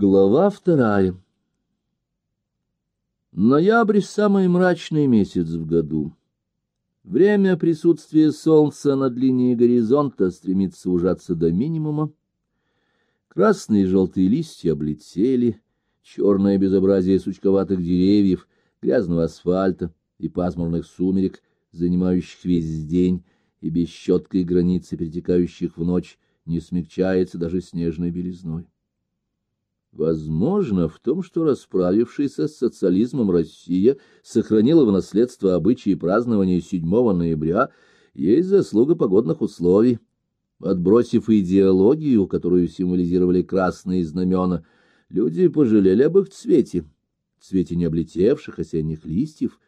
Глава вторая. Ноябрь — самый мрачный месяц в году. Время присутствия солнца над линией горизонта стремится ужаться до минимума. Красные и желтые листья облетели, черное безобразие сучковатых деревьев, грязного асфальта и пасмурных сумерек, занимающих весь день, и бесчеткой границы, перетекающих в ночь, не смягчается даже снежной белизной. Возможно, в том, что расправившаяся с социализмом Россия сохранила в наследство обычаи празднования 7 ноября, есть заслуга погодных условий. Отбросив идеологию, которую символизировали красные знамена, люди пожалели об их цвете, цвете не облетевших осенних листьев,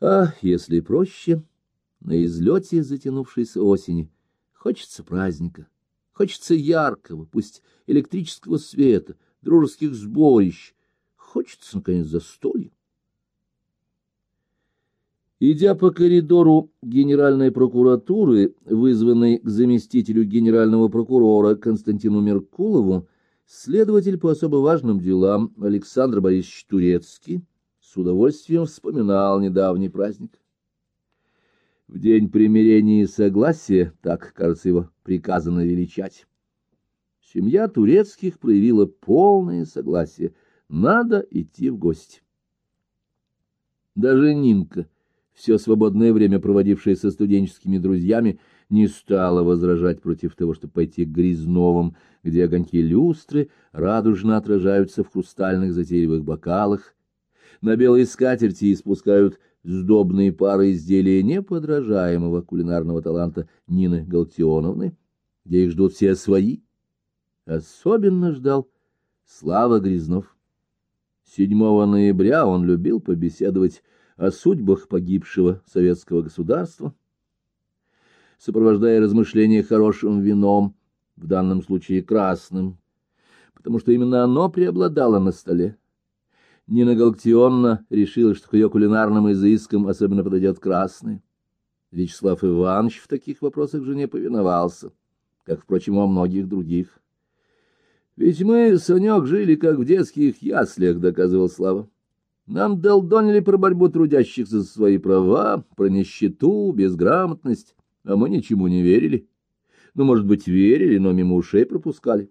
а, если проще, на излете затянувшейся осени хочется праздника, хочется яркого, пусть электрического света, дружеских сборищ. Хочется, наконец, застолья. Идя по коридору Генеральной прокуратуры, вызванной к заместителю генерального прокурора Константину Меркулову, следователь по особо важным делам Александр Борисович Турецкий с удовольствием вспоминал недавний праздник. В день примирения и согласия, так, кажется, его приказано величать, Семья турецких проявила полное согласие. Надо идти в гости. Даже Нинка, все свободное время проводившая со студенческими друзьями, не стала возражать против того, чтобы пойти к Грязновым, где огоньки люстры радужно отражаются в хрустальных затейливых бокалах. На белой скатерти испускают сдобные пары изделия неподражаемого кулинарного таланта Нины Галтионовны, где их ждут все свои — Особенно ждал Слава Грязнов. 7 ноября он любил побеседовать о судьбах погибшего советского государства, сопровождая размышления хорошим вином, в данном случае красным, потому что именно оно преобладало на столе. Нина Галактионовна решила, что к ее кулинарным изыскам особенно подойдет красный. Вячеслав Иванович в таких вопросах жене повиновался, как, впрочем, о многих других. Ведь мы, Санек, жили как в детских яслях, — доказывал Слава. Нам долдонили про борьбу трудящихся за свои права, про нищету, безграмотность, а мы ничему не верили. Ну, может быть, верили, но мимо ушей пропускали.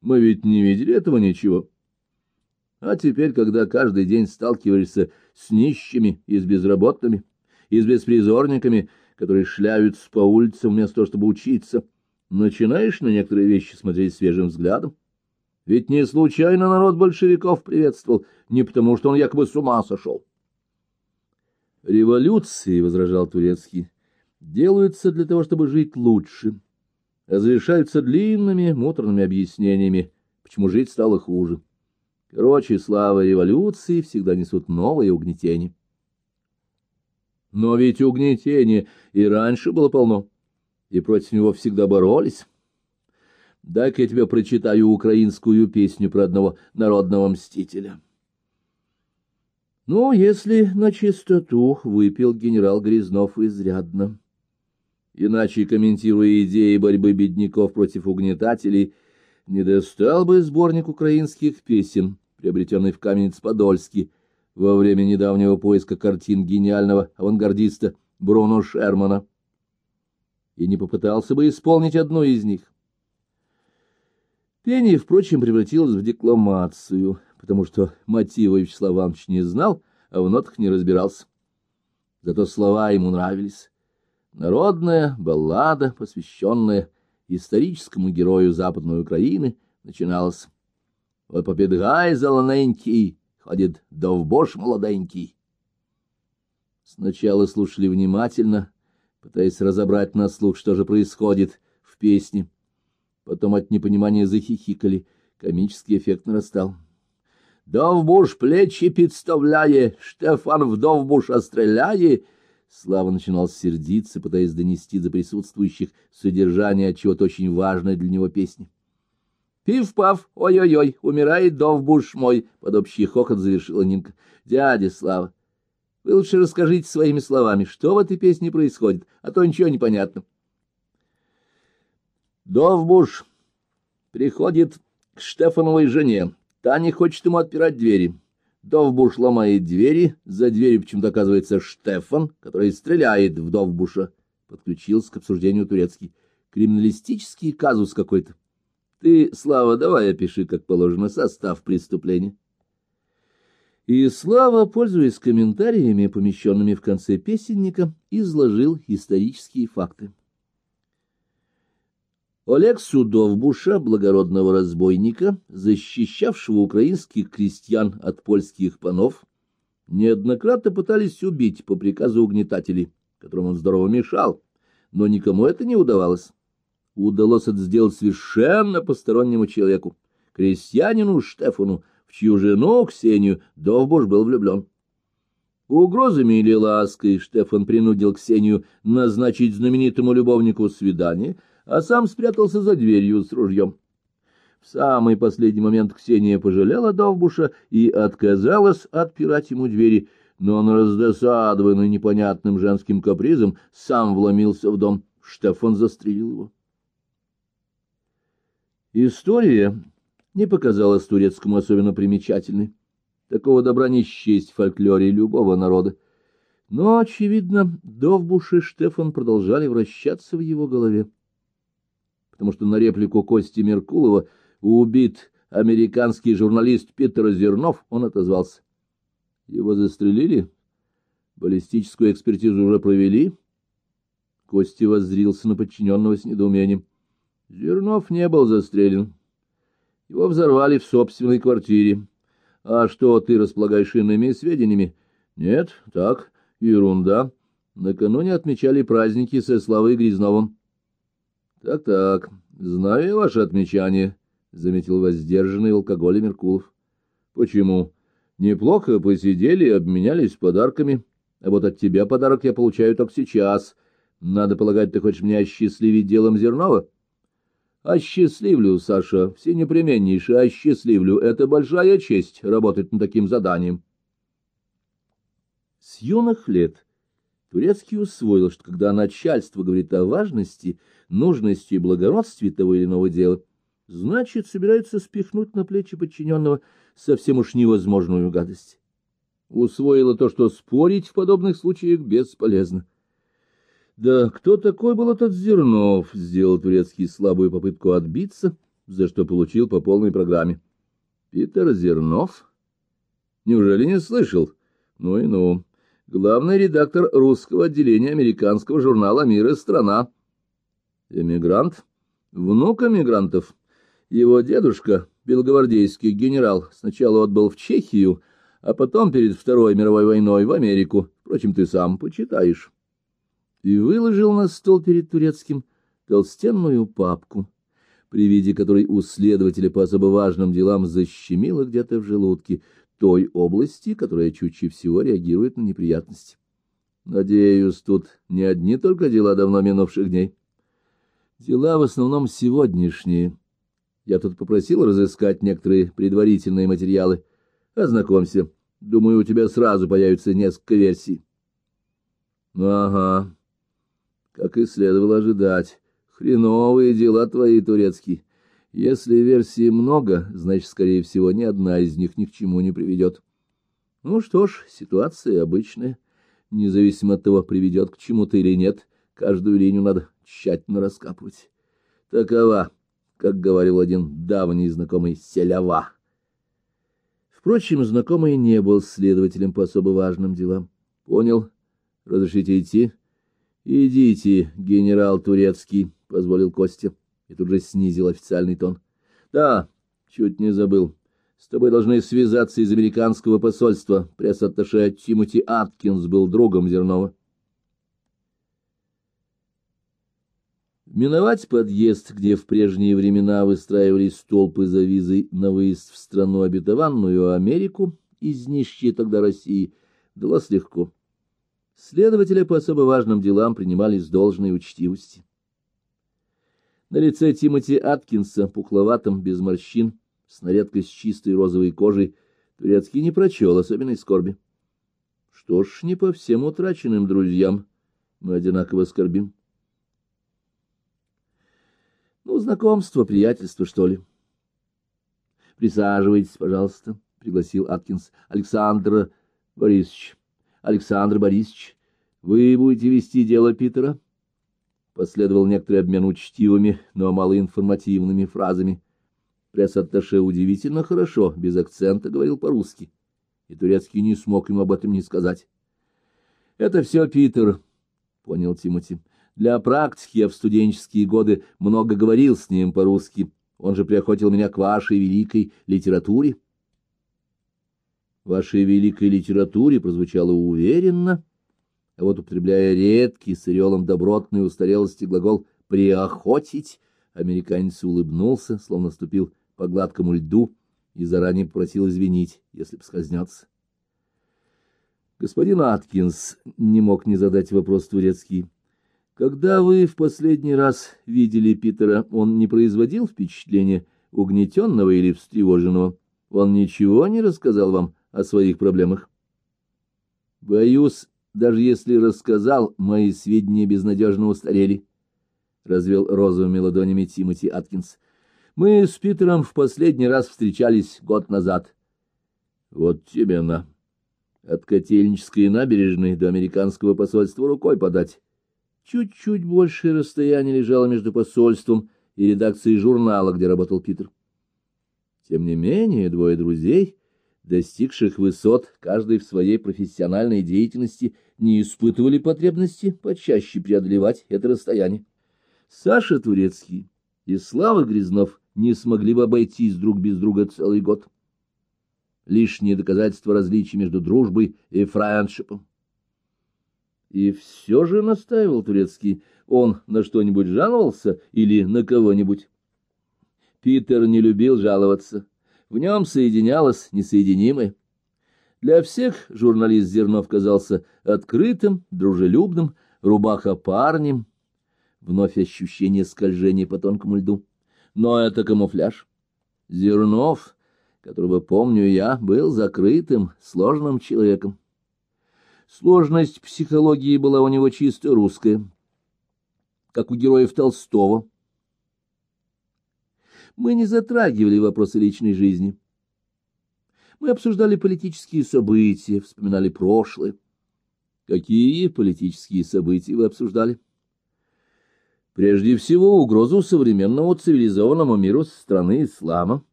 Мы ведь не видели этого ничего. А теперь, когда каждый день сталкиваешься с нищими и с безработными, и с беспризорниками, которые шляются по улицам вместо того, чтобы учиться, — начинаешь на некоторые вещи смотреть свежим взглядом. Ведь не случайно народ большевиков приветствовал, не потому что он якобы с ума сошел. Революции, — возражал Турецкий, — делаются для того, чтобы жить лучше, а завершаются длинными муторными объяснениями, почему жить стало хуже. Короче, слава революции всегда несут новые угнетения. Но ведь угнетения и раньше было полно и против него всегда боролись. Дай-ка я тебе прочитаю украинскую песню про одного народного мстителя. Ну, если на чистоту выпил генерал Грязнов изрядно. Иначе, комментируя идеи борьбы бедняков против угнетателей, не достал бы сборник украинских песен, приобретенный в Каменец-Подольске во время недавнего поиска картин гениального авангардиста Бруно Шермана и не попытался бы исполнить одну из них. Пение, впрочем, превратилось в декламацию, потому что мотива Вячеслав Иванович не знал, а в нотах не разбирался. Зато слова ему нравились. Народная баллада, посвященная историческому герою Западной Украины, начиналась. «Ой, попедгай зелененький, ходит довбош молоденький». Сначала слушали внимательно, пытаясь разобрать на слух, что же происходит в песне. Потом от непонимания захихикали, комический эффект нарастал. «Довбуш плечи подставляе, Штефан в довбуш остреляе!» Слава начинал сердиться, пытаясь донести до присутствующих содержание чего-то очень важное для него песни. «Пив-пав, ой-ой-ой, умирает довбуш мой!» Под общий хохот завершила Нинка. «Дядя Слава, вы лучше расскажите своими словами, что в этой песне происходит, а то ничего не понятно. Довбуш приходит к Штефановой жене. Та не хочет ему отпирать двери. Довбуш ломает двери, за дверью почему-то оказывается Штефан, который стреляет в Довбуша. Подключился к обсуждению турецкий. Криминалистический казус какой-то. Ты, Слава, давай опиши, как положено, состав преступления. И Слава, пользуясь комментариями, помещенными в конце песенника, изложил исторические факты. Олег Судовбуша, благородного разбойника, защищавшего украинских крестьян от польских панов, неоднократно пытались убить по приказу угнетателей, которым он здорово мешал, но никому это не удавалось. Удалось это сделать совершенно постороннему человеку, крестьянину Штефану, в чью жену Ксению Довбуш был влюблен. Угрозами или лаской Штефан принудил Ксению назначить знаменитому любовнику свидание — а сам спрятался за дверью с ружьем. В самый последний момент Ксения пожалела Довбуша и отказалась отпирать ему двери, но он, раздосадованный непонятным женским капризом, сам вломился в дом. Штефан застрелил его. История не показалась турецкому особенно примечательной. Такого добра не счесть в фольклоре любого народа. Но, очевидно, Довбуш и Штефан продолжали вращаться в его голове потому что на реплику Кости Меркулова убит американский журналист Питер Зернов, он отозвался. Его застрелили? Баллистическую экспертизу уже провели? Кости воззрился на подчиненного с недоумением. Зернов не был застрелен. Его взорвали в собственной квартире. А что, ты располагаешь иными сведениями? Нет, так, ерунда. Накануне отмечали праздники со Славой Грязновым. Так, так, знаю ваше отмечание, заметил воздержанный алкоголь Меркулов. Почему? Неплохо посидели, обменялись подарками. А вот от тебя подарок я получаю только сейчас. Надо полагать, ты хочешь меня осчастливить делом Зернова? Осчастливлю, Саша, все непременнейше осчастливлю. Это большая честь работать над таким заданием. С юных лет Турецкий усвоил, что когда начальство говорит о важности, нужности и благородстве того или иного дела, значит, собирается спихнуть на плечи подчиненного совсем уж невозможную гадость. Усвоило то, что спорить в подобных случаях бесполезно. Да кто такой был этот Зернов? Сделал турецкий слабую попытку отбиться, за что получил по полной программе. Питер Зернов? Неужели не слышал? Ну и ну главный редактор русского отделения американского журнала «Мир и страна». Эмигрант, внук эмигрантов. Его дедушка, белогвардейский генерал, сначала отбыл в Чехию, а потом перед Второй мировой войной в Америку. Впрочем, ты сам почитаешь. И выложил на стол перед турецким толстенную папку, при виде которой у следователя по особо важным делам защемило где-то в желудке — той области, которая чутье всего реагирует на неприятности. Надеюсь, тут не одни только дела давно минувших дней. Дела в основном сегодняшние. Я тут попросил разыскать некоторые предварительные материалы. Ознакомься. Думаю, у тебя сразу появится несколько версий. Ага. Как и следовало ожидать. Хреновые дела твои турецкие. Если версий много, значит, скорее всего, ни одна из них ни к чему не приведет. Ну что ж, ситуация обычная. Независимо от того, приведет к чему-то или нет, каждую линию надо тщательно раскапывать. Такова, как говорил один давний знакомый, селява. Впрочем, знакомый не был следователем по особо важным делам. Понял? Разрешите идти? Идите, генерал Турецкий, — позволил Костя и тут же снизил официальный тон. — Да, чуть не забыл. С тобой должны связаться из американского посольства. Пресс-атташе Тимоти Аткинс был другом Зернова. Миновать подъезд, где в прежние времена выстраивались толпы за визой на выезд в страну обетованную Америку из нищей тогда России, далось легко. Следователи по особо важным делам принимали с должной учтивостью. На лице Тимоти Аткинса, пухловатым, без морщин, с на редкость чистой розовой кожей, турецкий не прочел особенной скорби. Что ж, не по всем утраченным друзьям мы одинаково скорбим. Ну, знакомство, приятельство, что ли. Присаживайтесь, пожалуйста, — пригласил Аткинс. — Александр Борисович. Александр Борисович, вы будете вести дело Питера? Последовал некоторый обмен учтивыми, но малоинформативными фразами. Пресс-атташе удивительно хорошо, без акцента говорил по-русски, и Турецкий не смог ему об этом не сказать. — Это все Питер, — пояснил Тимоти. — Для практики я в студенческие годы много говорил с ним по-русски, — он же приохотил меня к вашей великой литературе. Вашей великой литературе прозвучало уверенно, а вот употребляя редкий с ореолом добротной устарелости глагол «приохотить», американец улыбнулся, словно ступил по гладкому льду и заранее попросил извинить, если поскользнется. Господин Аткинс не мог не задать вопрос турецкий. Когда вы в последний раз видели Питера, он не производил впечатления угнетенного или встревоженного? Он ничего не рассказал вам о своих проблемах? Боюсь, даже если рассказал, мои сведения безнадежно устарели, — развел розовыми ладонями Тимоти Аткинс. Мы с Питером в последний раз встречались год назад. Вот тебе на. От Котельнической набережной до американского посольства рукой подать. Чуть-чуть большее расстояние лежало между посольством и редакцией журнала, где работал Питер. Тем не менее, двое друзей, достигших высот, каждый в своей профессиональной деятельности, не испытывали потребности почаще преодолевать это расстояние. Саша Турецкий и Слава Грязнов не смогли бы обойтись друг без друга целый год. Лишнее доказательство различий между дружбой и френдшипом. И все же настаивал турецкий, он на что-нибудь жаловался или на кого-нибудь? Питер не любил жаловаться. В нем соединялось несоединимое. Для всех журналист Зернов казался открытым, дружелюбным, рубаха парнем. Вновь ощущение скольжения по тонкому льду. Но это камуфляж. Зернов, которого помню я, был закрытым, сложным человеком. Сложность психологии была у него чисто русская, как у героев Толстого. Мы не затрагивали вопросы личной жизни. Мы обсуждали политические события, вспоминали прошлое. Какие политические события вы обсуждали? Прежде всего, угрозу современному цивилизованному миру страны ислама.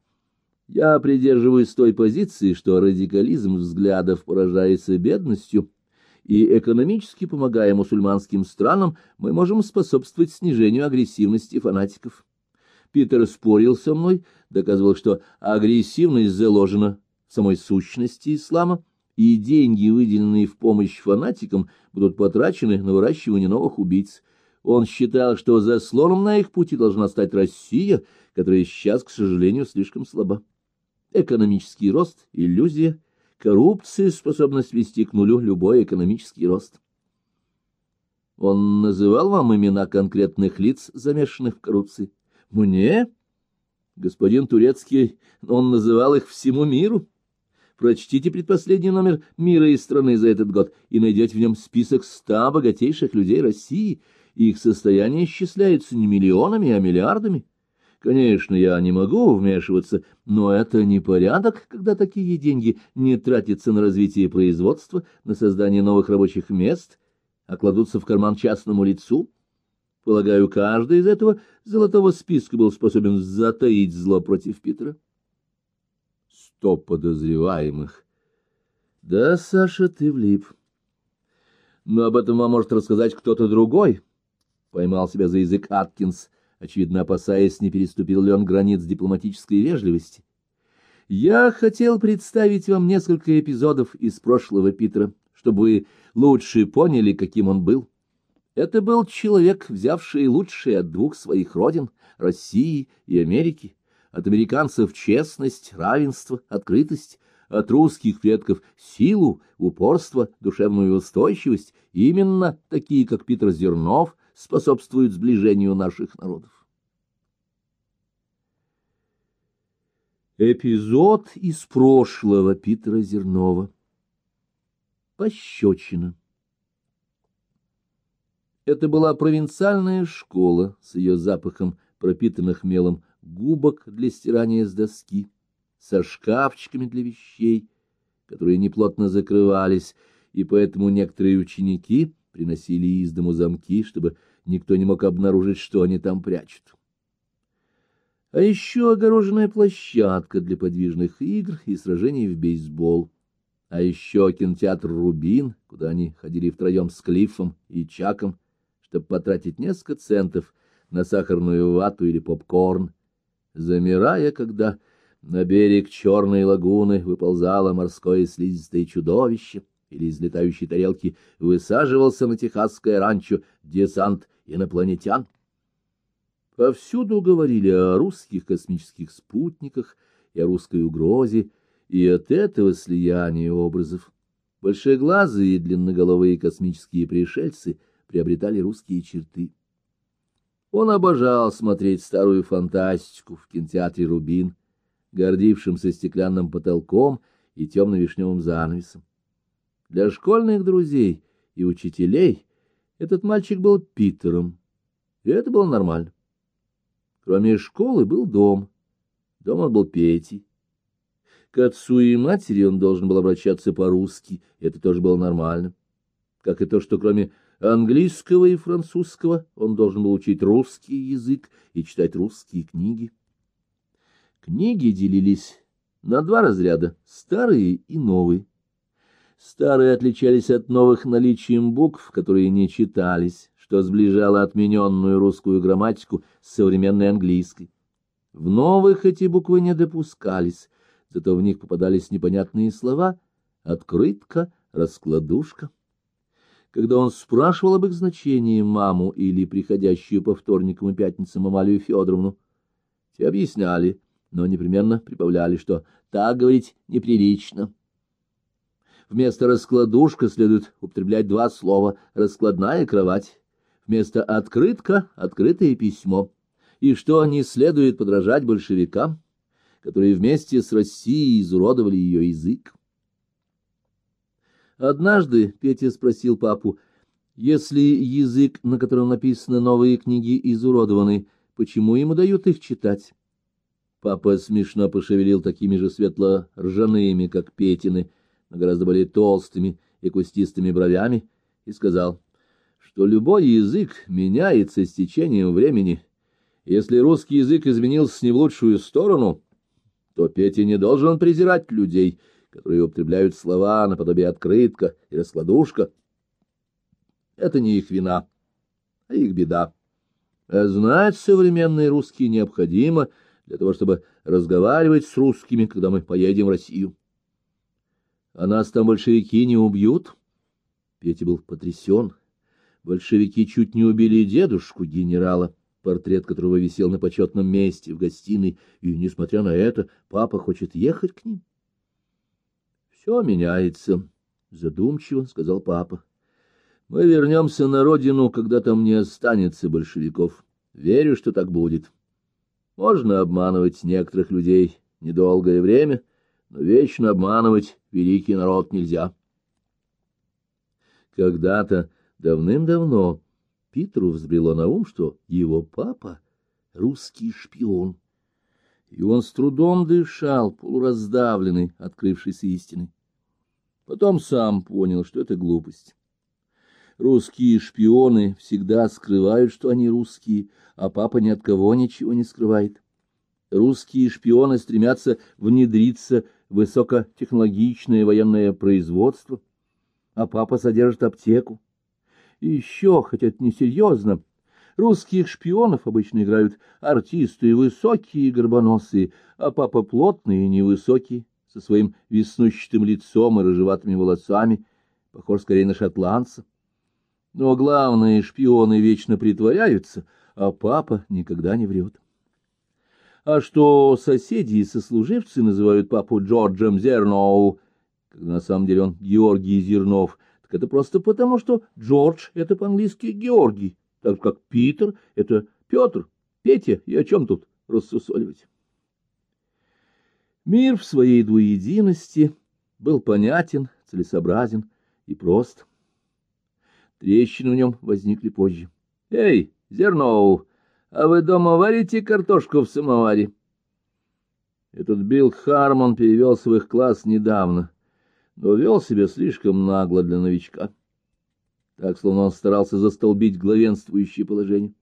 Я придерживаюсь той позиции, что радикализм взглядов поражается бедностью, и экономически помогая мусульманским странам, мы можем способствовать снижению агрессивности фанатиков. Питер спорил со мной, доказывал, что агрессивность заложена в самой сущности ислама, и деньги, выделенные в помощь фанатикам, будут потрачены на выращивание новых убийц. Он считал, что заслоном на их пути должна стать Россия, которая сейчас, к сожалению, слишком слаба. Экономический рост — иллюзия — Коррупция способна свести к нулю любой экономический рост. Он называл вам имена конкретных лиц, замешанных в коррупции? Мне? Господин Турецкий, он называл их всему миру. Прочтите предпоследний номер «Мира и страны» за этот год и найдете в нем список ста богатейших людей России. Их состояние исчисляется не миллионами, а миллиардами. Конечно, я не могу вмешиваться, но это не порядок, когда такие деньги не тратятся на развитие производства, на создание новых рабочих мест, а кладутся в карман частному лицу. Полагаю, каждый из этого золотого списка был способен затаить зло против Питера. Сто подозреваемых. Да, Саша, ты влип. Но об этом вам может рассказать кто-то другой. Поймал себя за язык Аткинс очевидно опасаясь, не переступил ли он границ дипломатической вежливости. Я хотел представить вам несколько эпизодов из прошлого Питера, чтобы вы лучше поняли, каким он был. Это был человек, взявший лучшее от двух своих родин — России и Америки, от американцев честность, равенство, открытость, от русских предков силу, упорство, душевную устойчивость, именно такие, как Питер Зернов — способствуют сближению наших народов. Эпизод из прошлого Питера Зернова. Пощечина. Это была провинциальная школа с ее запахом пропитанных мелом губок для стирания с доски, со шкафчиками для вещей, которые неплотно закрывались, и поэтому некоторые ученики приносили из дому замки, чтобы никто не мог обнаружить, что они там прячут. А еще огороженная площадка для подвижных игр и сражений в бейсбол. А еще кинотеатр «Рубин», куда они ходили втроем с Клиффом и Чаком, чтобы потратить несколько центов на сахарную вату или попкорн, замирая, когда на берег черной лагуны выползало морское слизистое чудовище или из летающей тарелки высаживался на техасское ранчо десант инопланетян. Повсюду говорили о русских космических спутниках и о русской угрозе, и от этого слияния образов большеглазые и длинноголовые космические пришельцы приобретали русские черты. Он обожал смотреть старую фантастику в кинотеатре «Рубин», гордившимся стеклянным потолком и темно-вишневым занавесом. Для школьных друзей и учителей этот мальчик был Питером, и это было нормально. Кроме школы был дом. Дом он был Петей. К отцу и матери он должен был обращаться по-русски, это тоже было нормально. Как и то, что кроме английского и французского он должен был учить русский язык и читать русские книги. Книги делились на два разряда — старые и новые. Старые отличались от новых наличием букв, которые не читались, что сближало отмененную русскую грамматику с современной английской. В новых эти буквы не допускались, зато в них попадались непонятные слова — открытка, раскладушка. Когда он спрашивал об их значении маму или приходящую по вторникам и пятницам Амалию Федоровну, те объясняли, но непременно прибавляли, что так говорить неприлично. Вместо раскладушка следует употреблять два слова «раскладная кровать» вместо «открытка» — «открытое письмо», и что не следует подражать большевикам, которые вместе с Россией изуродовали ее язык. Однажды Петя спросил папу, если язык, на котором написаны новые книги, изуродованный, почему ему дают их читать? Папа смешно пошевелил такими же светло-ржаными, как Петины, но гораздо более толстыми и кустистыми бровями, и сказал — что любой язык меняется с течением времени. Если русский язык изменился не в лучшую сторону, то Петя не должен презирать людей, которые употребляют слова наподобие «открытка» и «раскладушка». Это не их вина, а их беда. А знать современный русский необходимо для того, чтобы разговаривать с русскими, когда мы поедем в Россию. А нас там большевики не убьют? Петя был потрясен Большевики чуть не убили дедушку генерала, портрет которого висел на почетном месте в гостиной, и, несмотря на это, папа хочет ехать к ним. — Все меняется, — задумчиво сказал папа. — Мы вернемся на родину, когда там не останется большевиков. Верю, что так будет. Можно обманывать некоторых людей недолгое время, но вечно обманывать великий народ нельзя. Когда-то Давным-давно Питеру взбрело на ум, что его папа — русский шпион. И он с трудом дышал, полураздавленный открывшейся истиной. Потом сам понял, что это глупость. Русские шпионы всегда скрывают, что они русские, а папа ни от кого ничего не скрывает. Русские шпионы стремятся внедриться в высокотехнологичное военное производство, а папа содержит аптеку. И еще, хотя это несерьезно, русских шпионов обычно играют артисты высокие и горбоносые, а папа плотный и невысокий, со своим веснущатым лицом и рыжеватыми волосами, похож скорее на шотландца. Но главное, шпионы вечно притворяются, а папа никогда не врет. А что соседи и сослуживцы называют папу Джорджем Зерноу, когда на самом деле он Георгий Зернов, так это просто потому, что Джордж — это по-английски Георгий, так как Питер — это Петр, Петя, и о чем тут рассусоливать? Мир в своей двуединости был понятен, целесообразен и прост. Трещины в нем возникли позже. — Эй, Зерноу, а вы дома варите картошку в самоваре? Этот Билл Хармон перевелся в их класс недавно, но вел себя слишком нагло для новичка. Так, словно он старался застолбить главенствующее положение.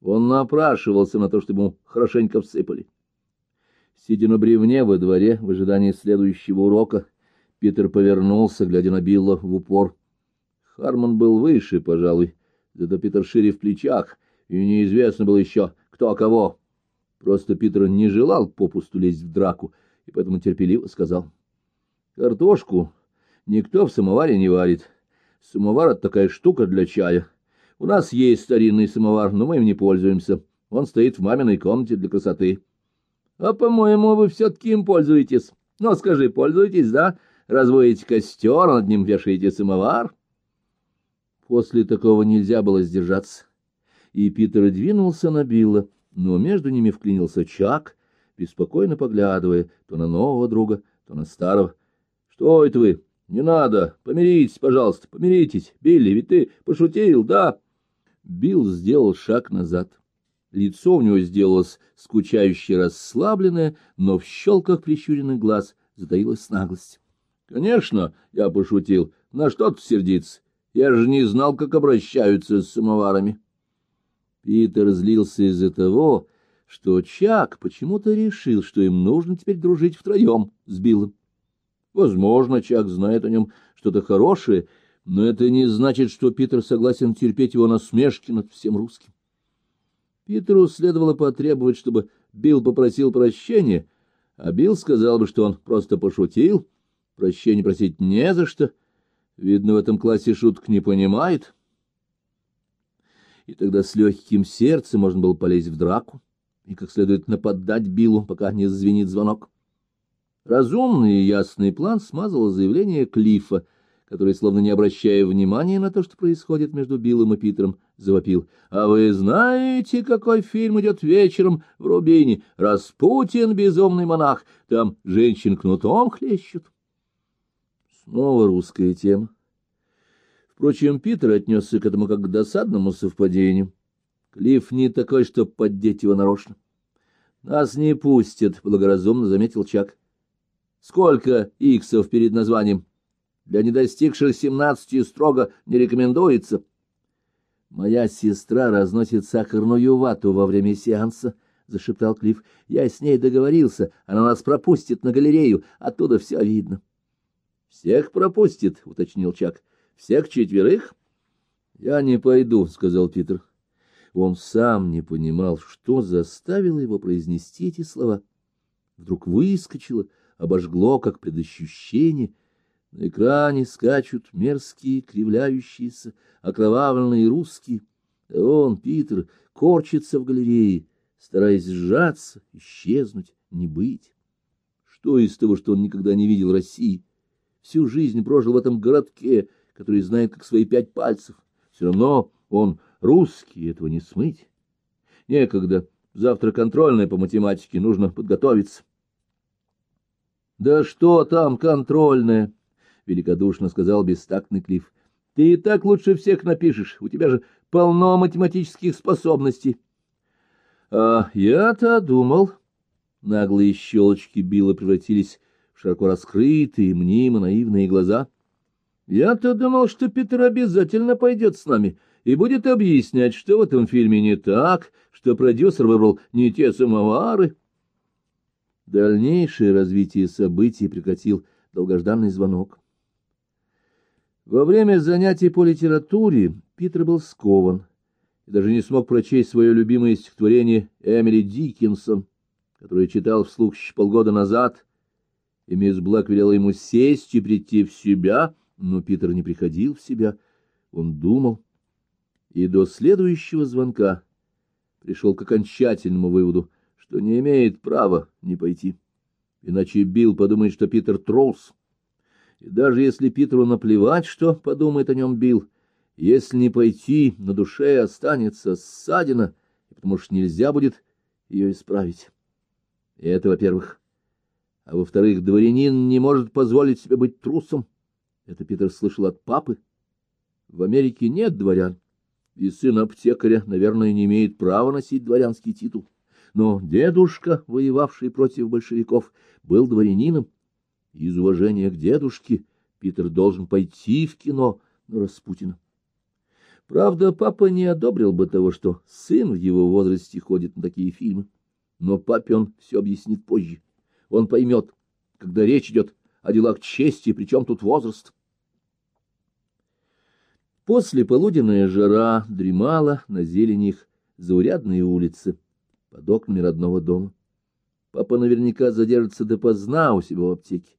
Он напрашивался на то, чтобы ему хорошенько всыпали. Сидя на бревне во дворе в ожидании следующего урока, Питер повернулся, глядя на Билла в упор. Хармон был выше, пожалуй, зато Питер шире в плечах, и неизвестно было еще, кто кого. Просто Питер не желал попусту лезть в драку, и поэтому терпеливо сказал. — Картошку никто в самоваре не варит. Самовар — это такая штука для чая. У нас есть старинный самовар, но мы им не пользуемся. Он стоит в маминой комнате для красоты. — А, по-моему, вы все-таки им пользуетесь. Ну, скажи, пользуетесь, да? Разводите костер, над ним вешаете самовар. После такого нельзя было сдержаться. И Питер двинулся на Билла, но между ними вклинился Чак, беспокойно поглядывая то на нового друга, то на старого. — Что это вы? Не надо! Помиритесь, пожалуйста, помиритесь! Билли, ведь ты пошутил, да? — Билл сделал шаг назад. Лицо у него сделалось скучающе расслабленное, но в щелках прищуренных глаз затаилась наглость. — Конечно, я пошутил. На что ты сердиться? Я же не знал, как обращаются с самоварами. Питер злился из-за того, что Чак почему-то решил, что им нужно теперь дружить втроем с Биллом. Возможно, Чак знает о нем что-то хорошее, но это не значит, что Питер согласен терпеть его насмешки над всем русским. Питеру следовало потребовать, чтобы Билл попросил прощения, а Билл сказал бы, что он просто пошутил, прощения просить не за что. Видно, в этом классе шуток не понимает. И тогда с легким сердцем можно было полезть в драку и как следует нападать Биллу, пока не зазвенит звонок. Разумный и ясный план смазал заявление Клифа — который, словно не обращая внимания на то, что происходит между Биллом и Питером, завопил. — А вы знаете, какой фильм идет вечером в Рубине? «Распутин, безумный монах». Там женщин кнутом хлещут. Снова русская тема. Впрочем, Питер отнесся к этому как к досадному совпадению. Клифф не такой, чтоб поддеть его нарочно. — Нас не пустят, — благоразумно заметил Чак. — Сколько иксов перед названием? — для недостигших семнадцати строго не рекомендуется. — Моя сестра разносит сахарную вату во время сеанса, — зашептал Клифф. — Я с ней договорился, она нас пропустит на галерею, оттуда все видно. — Всех пропустит, — уточнил Чак. — Всех четверых? — Я не пойду, — сказал Питер. Он сам не понимал, что заставило его произнести эти слова. Вдруг выскочило, обожгло, как предощущение — на экране скачут мерзкие, кривляющиеся, окровавленные русские. Он, Питер, корчится в галерее, стараясь сжаться, исчезнуть, не быть. Что из того, что он никогда не видел России? Всю жизнь прожил в этом городке, который знает как свои пять пальцев. Все равно он русский, этого не смыть. Некогда. Завтра контрольная по математике, нужно подготовиться. Да что там контрольная? — великодушно сказал бестактный Клифф. — Ты и так лучше всех напишешь, у тебя же полно математических способностей. — А я-то думал... Наглые щелочки Билла превратились в широко раскрытые, мнимо наивные глаза. — Я-то думал, что Питер обязательно пойдет с нами и будет объяснять, что в этом фильме не так, что продюсер выбрал не те самовары. Дальнейшее развитие событий прекратил долгожданный звонок. Во время занятий по литературе Питер был скован и даже не смог прочесть свое любимое стихотворение Эмили Диккенсон, которое читал вслух еще полгода назад, и мисс Блэк велела ему сесть и прийти в себя, но Питер не приходил в себя, он думал, и до следующего звонка пришел к окончательному выводу, что не имеет права не пойти, иначе Билл подумает, что Питер трус. И даже если Питеру наплевать, что подумает о нем Билл, если не пойти, на душе останется ссадина, потому что нельзя будет ее исправить. И это, во-первых. А во-вторых, дворянин не может позволить себе быть трусом. Это Питер слышал от папы. В Америке нет дворян, и сын аптекаря, наверное, не имеет права носить дворянский титул. но дедушка, воевавший против большевиков, был дворянином. Из уважения к дедушке Питер должен пойти в кино на Распутина. Правда, папа не одобрил бы того, что сын в его возрасте ходит на такие фильмы. Но папе он все объяснит позже. Он поймет, когда речь идет о делах чести, причем тут возраст. После полуденная жара дремала на зелени их заурядные улицы под окнами родного дома. Папа наверняка задержится допоздна у себя в аптеке.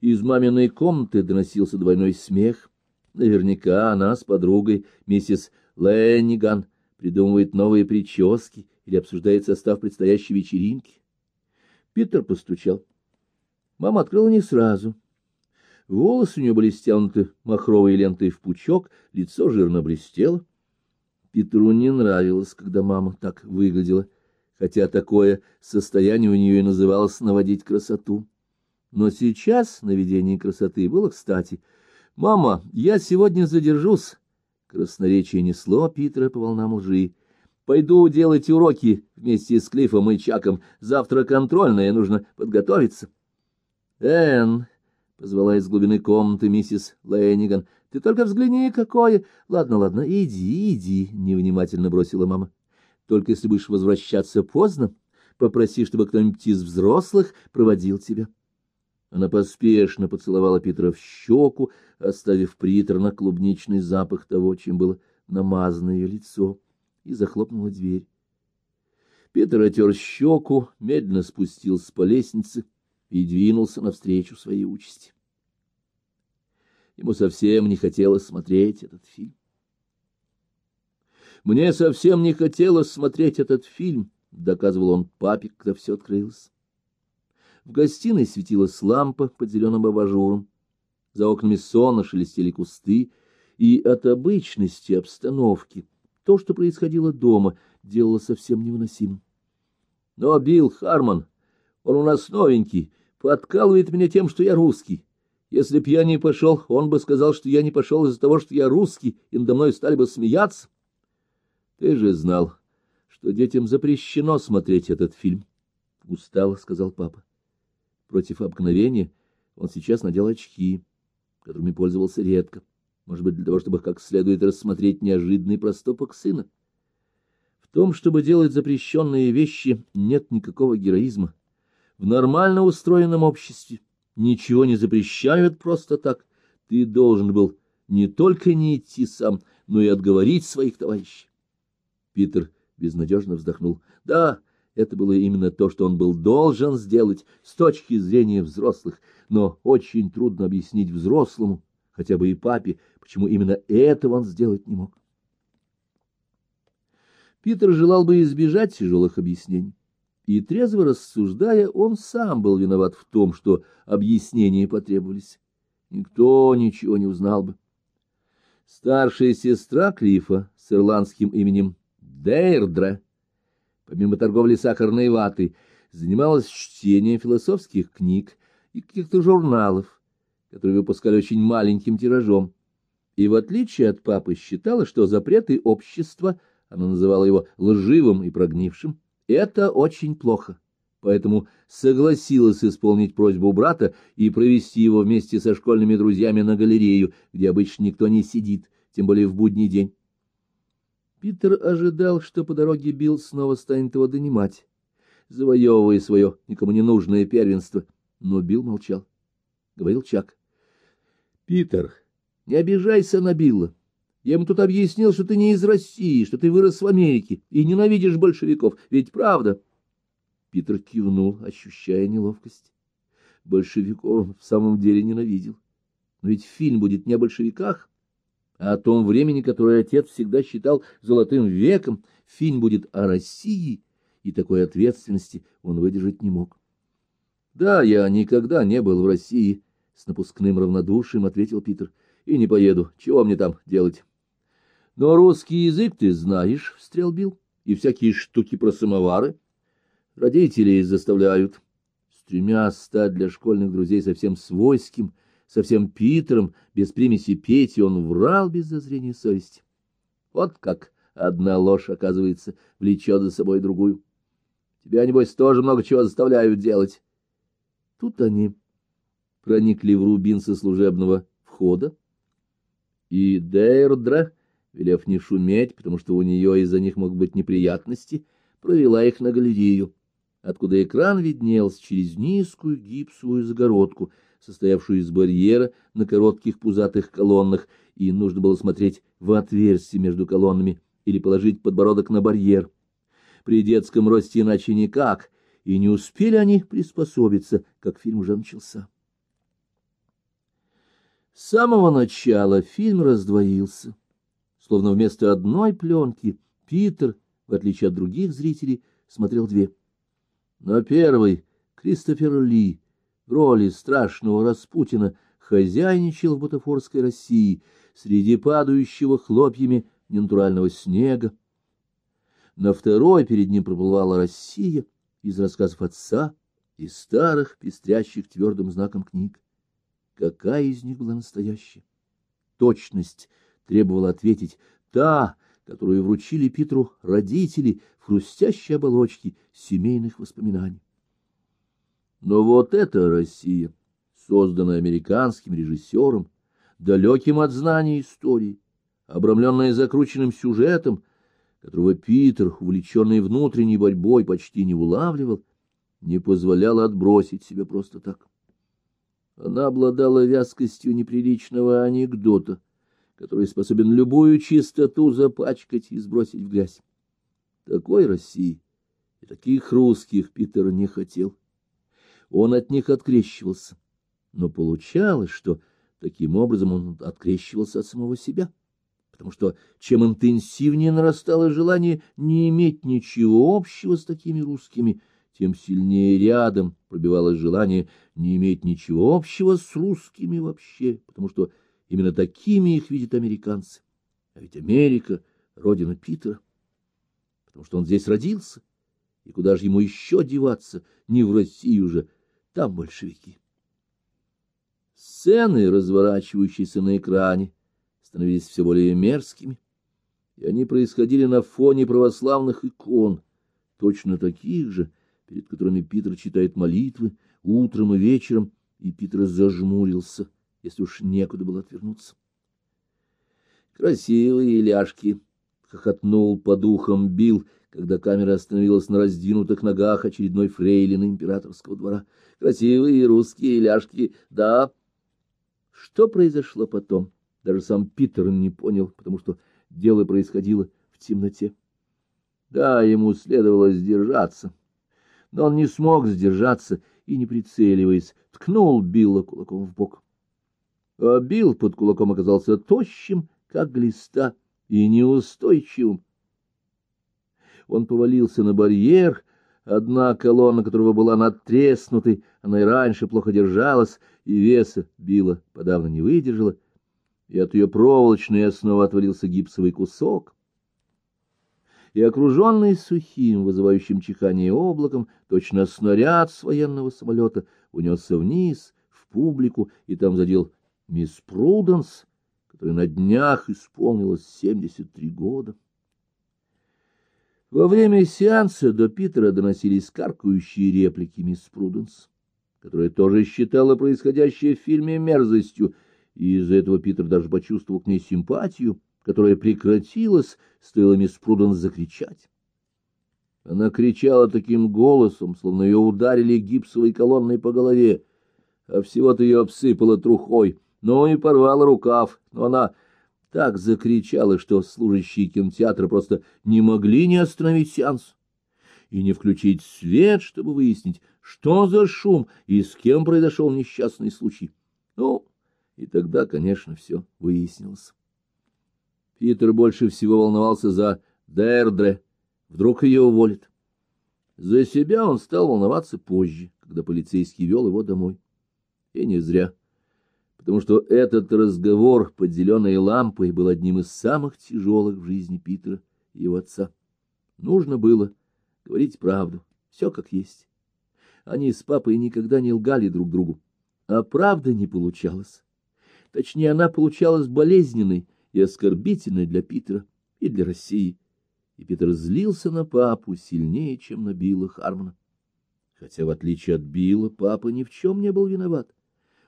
Из маминой комнаты доносился двойной смех. Наверняка она с подругой, миссис Ленниган, придумывает новые прически или обсуждает состав предстоящей вечеринки. Питер постучал. Мама открыла не сразу. Волосы у нее были стянуты махровой лентой в пучок, лицо жирно блестело. Петру не нравилось, когда мама так выглядела, хотя такое состояние у нее и называлось наводить красоту. Но сейчас наведение красоты было кстати. «Мама, я сегодня задержусь». Красноречие несло Питера по волнам лжи. «Пойду делать уроки вместе с Клиффом и Чаком. Завтра контрольная, нужно подготовиться». «Энн, позвала из глубины комнаты миссис Лэнниган. — Ты только взгляни, какое! Ладно, ладно, иди, иди, — невнимательно бросила мама. — Только если будешь возвращаться поздно, попроси, чтобы кто-нибудь из взрослых проводил тебя. Она поспешно поцеловала Питера в щеку, оставив приторно-клубничный запах того, чем было намазано ее лицо, и захлопнула дверь. Питер отер щеку, медленно спустился по лестнице, — и двинулся навстречу своей участи. Ему совсем не хотелось смотреть этот фильм. «Мне совсем не хотелось смотреть этот фильм», — доказывал он папе, когда все открылось. В гостиной светилась лампа под зеленым абажуром, за окнами сонно шелестели кусты, и от обычности обстановки то, что происходило дома, делало совсем невыносимым. Но Билл Харман, он у нас новенький, подкалывает меня тем, что я русский. Если б я не пошел, он бы сказал, что я не пошел из-за того, что я русский, и надо мной стали бы смеяться. Ты же знал, что детям запрещено смотреть этот фильм. Устал, — сказал папа. Против обыкновения он сейчас надел очки, которыми пользовался редко, может быть, для того, чтобы как следует рассмотреть неожиданный проступок сына. В том, чтобы делать запрещенные вещи, нет никакого героизма. В нормально устроенном обществе ничего не запрещают просто так. Ты должен был не только не идти сам, но и отговорить своих товарищей. Питер безнадежно вздохнул. Да, это было именно то, что он был должен сделать с точки зрения взрослых, но очень трудно объяснить взрослому, хотя бы и папе, почему именно этого он сделать не мог. Питер желал бы избежать тяжелых объяснений и, трезво рассуждая, он сам был виноват в том, что объяснения потребовались. Никто ничего не узнал бы. Старшая сестра Клифа с ирландским именем Дейрдра, помимо торговли сахарной ватой, занималась чтением философских книг и каких-то журналов, которые выпускали очень маленьким тиражом. И в отличие от папы считала, что запреты общества, она называла его лживым и прогнившим, это очень плохо, поэтому согласилась исполнить просьбу брата и провести его вместе со школьными друзьями на галерею, где обычно никто не сидит, тем более в будний день. Питер ожидал, что по дороге Билл снова станет его донимать, завоевывая свое никому не нужное первенство, но Билл молчал. Говорил Чак. — Питер, не обижайся на Билла. Я ему тут объяснил, что ты не из России, что ты вырос в Америке и ненавидишь большевиков. Ведь правда? Питер кивнул, ощущая неловкость. Большевиков в самом деле ненавидел. Но ведь фильм будет не о большевиках, о том времени, которое отец всегда считал золотым веком. Фильм будет о России, и такой ответственности он выдержать не мог. — Да, я никогда не был в России, — с напускным равнодушием ответил Питер. — И не поеду. Чего мне там делать? Но русский язык ты знаешь, — встрял Билл, — и всякие штуки про самовары. Родители заставляют. Стремясь стать для школьных друзей совсем свойским, совсем Питером, без примеси Пети, он врал без зазрения совести. Вот как одна ложь, оказывается, влечет за собой другую. Тебя, небось, тоже много чего заставляют делать. Тут они проникли в рубин со служебного входа, и Дейрдра, велев не шуметь, потому что у нее из-за них могут быть неприятности, провела их на галерею, откуда экран виднелся через низкую гипсовую загородку, состоявшую из барьера на коротких пузатых колоннах, и нужно было смотреть в отверстие между колоннами или положить подбородок на барьер. При детском росте иначе никак, и не успели они приспособиться, как фильм уже начался. С самого начала фильм раздвоился, словно вместо одной пленки Питер, в отличие от других зрителей, смотрел две. На первой Кристофер Ли роли страшного Распутина хозяйничал в бутафорской России среди падающего хлопьями ненатурального снега. На второй перед ним проплывала Россия из рассказов отца и старых, пестрящих твердым знаком книг. Какая из них была настоящая? Точность требовала ответить та, которую вручили Питеру родители в хрустящей оболочке семейных воспоминаний. Но вот эта Россия, созданная американским режиссером, далеким от знаний истории, обрамленная закрученным сюжетом, которого Питер, увлеченный внутренней борьбой, почти не улавливал, не позволяла отбросить себя просто так. Она обладала вязкостью неприличного анекдота, который способен любую чистоту запачкать и сбросить в грязь. Такой России и таких русских Питер не хотел. Он от них открещивался, но получалось, что таким образом он открещивался от самого себя, потому что чем интенсивнее нарастало желание не иметь ничего общего с такими русскими, тем сильнее рядом пробивалось желание не иметь ничего общего с русскими вообще, потому что именно такими их видят американцы. А ведь Америка — родина Питера, потому что он здесь родился, и куда же ему еще деваться, не в Россию же, там большевики. Сцены, разворачивающиеся на экране, становились все более мерзкими, и они происходили на фоне православных икон, точно таких же, перед которыми Питер читает молитвы утром и вечером, и Питер зажмурился, если уж некуда было отвернуться. «Красивые ляжки!» — хохотнул по духам Билл, когда камера остановилась на раздвинутых ногах очередной фрейлины императорского двора. «Красивые русские ляжки, да!» Что произошло потом, даже сам Питер не понял, потому что дело происходило в темноте. Да, ему следовало сдержаться но он не смог сдержаться и, не прицеливаясь, ткнул Билла кулаком в бок. А Билл под кулаком оказался тощим, как глиста, и неустойчивым. Он повалился на барьер, одна колонна которого была надтреснутой, она и раньше плохо держалась, и веса Билла подавно не выдержала, и от ее проволочной основы отвалился гипсовый кусок — и, окруженный сухим, вызывающим чихание облаком, точно снаряд с военного самолета унесся вниз, в публику, и там задел мисс Пруденс, которой на днях исполнилось 73 года. Во время сеанса до Питера доносились каркающие реплики мисс Пруденс, которая тоже считала происходящее в фильме мерзостью, и из-за этого Питер даже почувствовал к ней симпатию — которая прекратилась, стоило мисс Пруденс закричать. Она кричала таким голосом, словно ее ударили гипсовой колонной по голове, а всего-то ее обсыпало трухой, но и порвала рукав, но она так закричала, что служащие кинотеатра просто не могли не остановить сеанс и не включить свет, чтобы выяснить, что за шум и с кем произошел несчастный случай. Ну, и тогда, конечно, все выяснилось. Питер больше всего волновался за Дердре. Вдруг ее уволят. За себя он стал волноваться позже, когда полицейский вел его домой. И не зря, потому что этот разговор под зеленой лампой был одним из самых тяжелых в жизни Питера и его отца. Нужно было говорить правду, все как есть. Они с папой никогда не лгали друг другу, а правда не получалась. Точнее, она получалась болезненной, и оскорбительной для Питера и для России. и Питер злился на папу сильнее, чем на Билла Хармона. Хотя, в отличие от Билла, папа ни в чем не был виноват.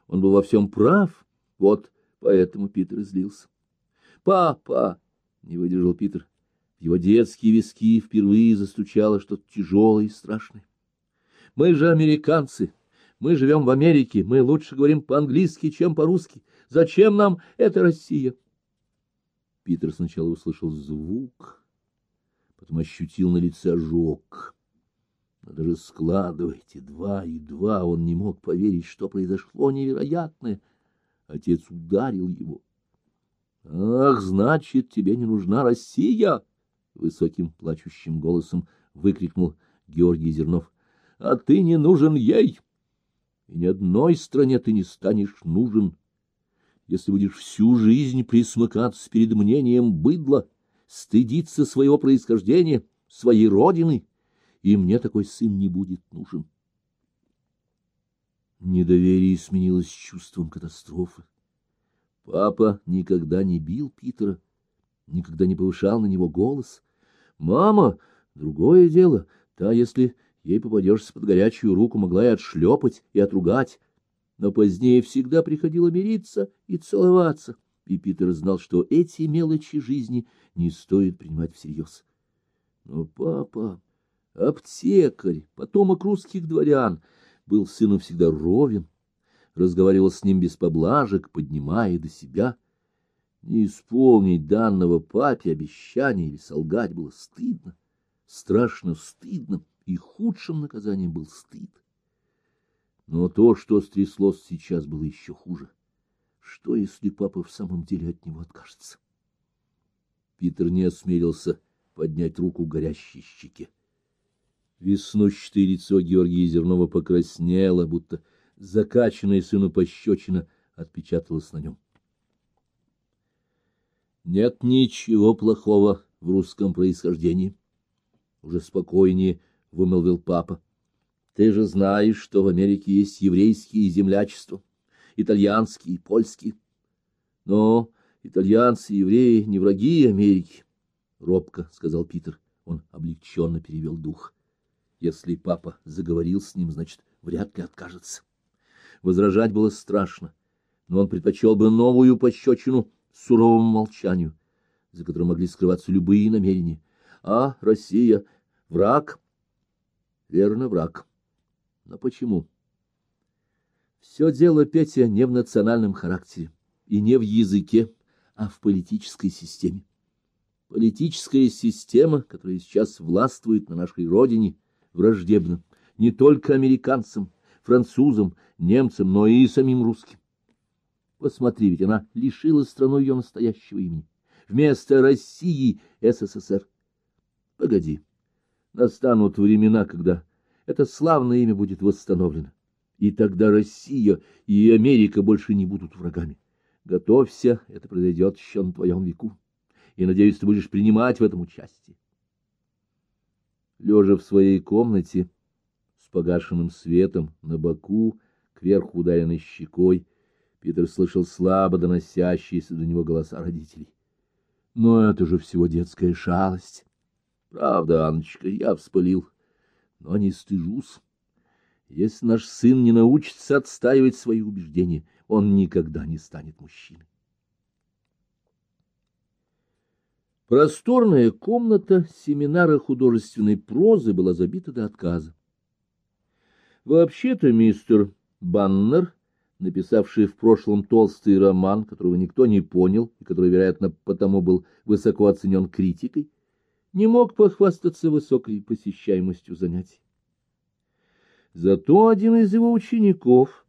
Он был во всем прав, вот поэтому Питер злился. «Папа!» — не выдержал Питер. Его детские виски впервые застучало что-то тяжелое и страшное. «Мы же американцы!» Мы живем в Америке, мы лучше говорим по-английски, чем по-русски. Зачем нам эта Россия? Питер сначала услышал звук, потом ощутил на лице ожог. Но даже складывая эти два и два, он не мог поверить, что произошло невероятное. Отец ударил его. — Ах, значит, тебе не нужна Россия! — высоким плачущим голосом выкрикнул Георгий Зернов. — А ты не нужен ей! — и ни одной стране ты не станешь нужен, если будешь всю жизнь присмыкаться перед мнением быдла, стыдиться своего происхождения, своей родины, и мне такой сын не будет нужен. Недоверие сменилось чувством катастрофы. Папа никогда не бил Питера, никогда не повышал на него голос. Мама — другое дело, та, если Ей попадешься под горячую руку, могла и отшлепать, и отругать. Но позднее всегда приходило мириться и целоваться, и Питер знал, что эти мелочи жизни не стоит принимать всерьез. Но папа, аптекарь, потомок русских дворян, был сыном всегда ровен, разговаривал с ним без поблажек, поднимая до себя. Не исполнить данного папе обещания или солгать было стыдно, страшно стыдно и худшим наказанием был стыд. Но то, что стряслось сейчас, было еще хуже. Что, если папа в самом деле от него откажется? Питер не осмелился поднять руку горящей щеке. Веснущатое лицо Георгия Зернова покраснело, будто закачанная сыну пощечина отпечаталась на нем. Нет ничего плохого в русском происхождении. Уже спокойнее — вымолвил папа. — Ты же знаешь, что в Америке есть еврейские землячества, итальянские, польские. Но итальянцы и евреи не враги Америки, — робко сказал Питер. Он облегченно перевел дух. Если папа заговорил с ним, значит, вряд ли откажется. Возражать было страшно, но он предпочел бы новую пощечину суровому молчанию, за которым могли скрываться любые намерения. А Россия — враг Верно, враг. Но почему? Все дело, Петя, не в национальном характере и не в языке, а в политической системе. Политическая система, которая сейчас властвует на нашей родине, враждебна не только американцам, французам, немцам, но и самим русским. Посмотри, ведь она лишила страну ее настоящего имени. Вместо России — СССР. Погоди настанут времена, когда это славное имя будет восстановлено, и тогда Россия и Америка больше не будут врагами. Готовься, это произойдет еще на твоем веку, и, надеюсь, ты будешь принимать в этом участие. Лежа в своей комнате с погашенным светом на боку, кверху ударенной щекой, Питер слышал слабо доносящиеся до него голоса родителей. Но это же всего детская шалость. Правда, Анночка, я вспылил, но не стыжусь. Если наш сын не научится отстаивать свои убеждения, он никогда не станет мужчиной. Просторная комната семинара художественной прозы была забита до отказа. Вообще-то мистер Баннер, написавший в прошлом толстый роман, которого никто не понял и который, вероятно, потому был высоко оценен критикой, не мог похвастаться высокой посещаемостью занятий. Зато один из его учеников,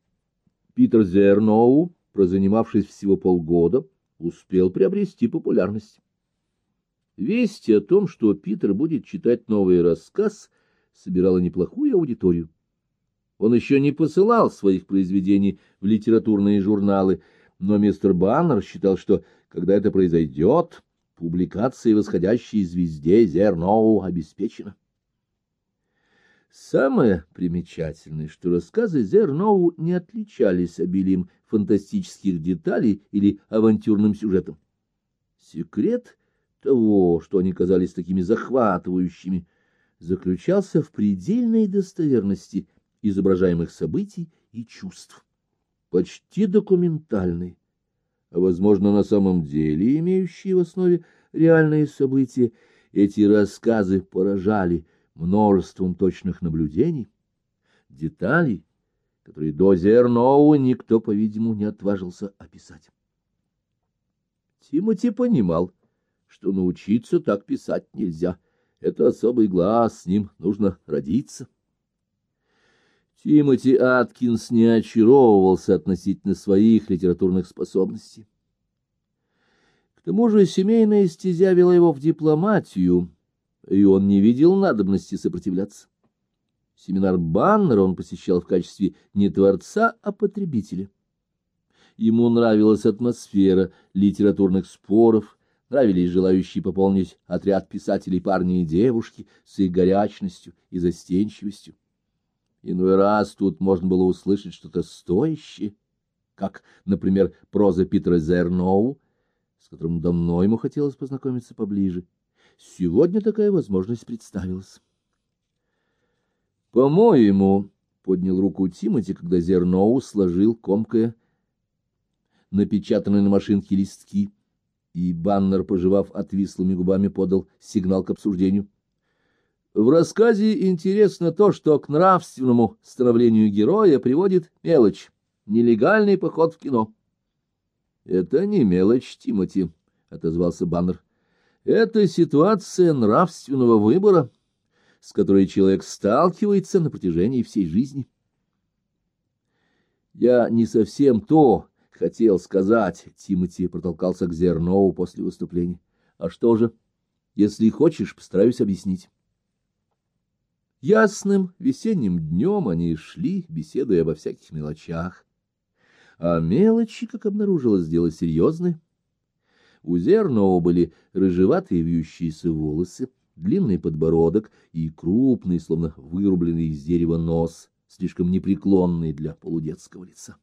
Питер Зерноу, прозанимавшись всего полгода, успел приобрести популярность. Весть о том, что Питер будет читать новый рассказ, собирала неплохую аудиторию. Он еще не посылал своих произведений в литературные журналы, но мистер Баннер считал, что когда это произойдет, Публикация восходящей звезде Зерноу обеспечена. Самое примечательное, что рассказы Зерноу не отличались обилием фантастических деталей или авантюрным сюжетом. Секрет того, что они казались такими захватывающими, заключался в предельной достоверности изображаемых событий и чувств, почти документальной, а, возможно, на самом деле имеющие в основе реальные события, эти рассказы поражали множеством точных наблюдений, деталей, которые до Зерноу никто, по-видимому, не отважился описать. Тимоти понимал, что научиться так писать нельзя. Это особый глаз, с ним нужно родиться. Тимоти Аткинс не очаровывался относительно своих литературных способностей. К тому же семейная стезя вела его в дипломатию, и он не видел надобности сопротивляться. Семинар Баннера он посещал в качестве не творца, а потребителя. Ему нравилась атмосфера литературных споров, нравились желающие пополнить отряд писателей парни и девушки с их горячностью и застенчивостью. Иной раз тут можно было услышать что-то стоящее, как, например, проза Питера Зерноу, с которым давно ему хотелось познакомиться поближе. Сегодня такая возможность представилась. По-моему, поднял руку Тимати, когда Зерноу сложил комкое напечатанные на машинке листки, и Баннер, пожевав отвислыми губами, подал сигнал к обсуждению. В рассказе интересно то, что к нравственному становлению героя приводит мелочь — нелегальный поход в кино. — Это не мелочь, Тимати, — отозвался Баннер. — Это ситуация нравственного выбора, с которой человек сталкивается на протяжении всей жизни. Я не совсем то хотел сказать, — Тимати протолкался к Зернову после выступления. — А что же? Если хочешь, постараюсь объяснить. Ясным весенним днем они шли, беседуя обо всяких мелочах. А мелочи, как обнаружилось, дело серьезное. У Зернова были рыжеватые вьющиеся волосы, длинный подбородок и крупный, словно вырубленный из дерева нос, слишком непреклонный для полудетского лица.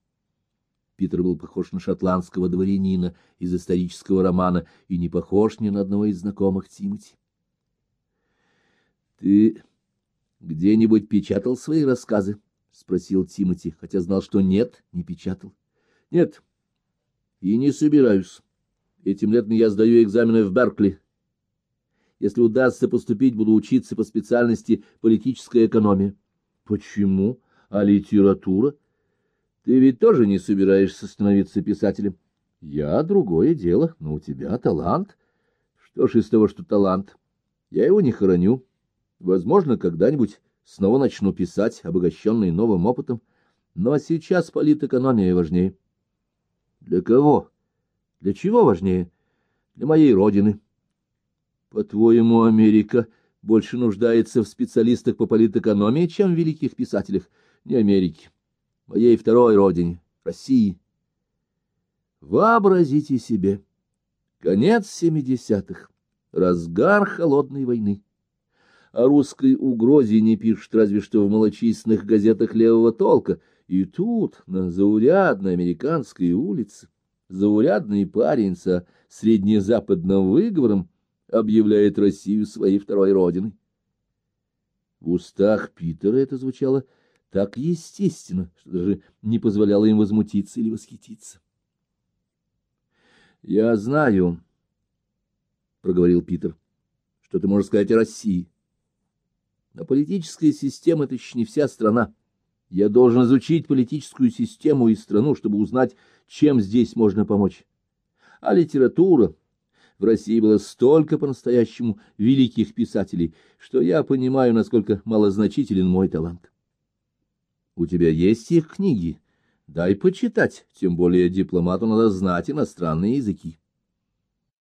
Питер был похож на шотландского дворянина из исторического романа и не похож ни на одного из знакомых Тимати. — Ты где-нибудь печатал свои рассказы? — спросил Тимати, хотя знал, что нет, не печатал. — Нет, и не собираюсь. Этим летом я сдаю экзамены в Беркли. Если удастся поступить, буду учиться по специальности политическая экономия. — Почему? А литература? Ты ведь тоже не собираешься становиться писателем? — Я — другое дело, но у тебя талант. Что ж из того, что талант? Я его не хороню. Возможно, когда-нибудь снова начну писать, обогащенный новым опытом, но сейчас политэкономия важнее. Для кого? Для чего важнее? Для моей родины. По-твоему, Америка больше нуждается в специалистах по политэкономии, чем в великих писателях? Не Америки. Моей второй родине, России. Вообразите себе. Конец семидесятых. Разгар холодной войны. О русской угрозе не пишут разве что в малочисленных газетах левого толка. И тут, на заурядной американской улице, заурядный парень со среднезападным выговором объявляет Россию своей второй родиной. В устах Питера это звучало так естественно, что даже не позволяло им возмутиться или восхититься. — Я знаю, — проговорил Питер, — что ты можешь сказать о России. Но политическая система — это еще не вся страна. Я должен изучить политическую систему и страну, чтобы узнать, чем здесь можно помочь. А литература... В России было столько по-настоящему великих писателей, что я понимаю, насколько малозначителен мой талант. У тебя есть их книги? Дай почитать, тем более дипломату надо знать иностранные языки.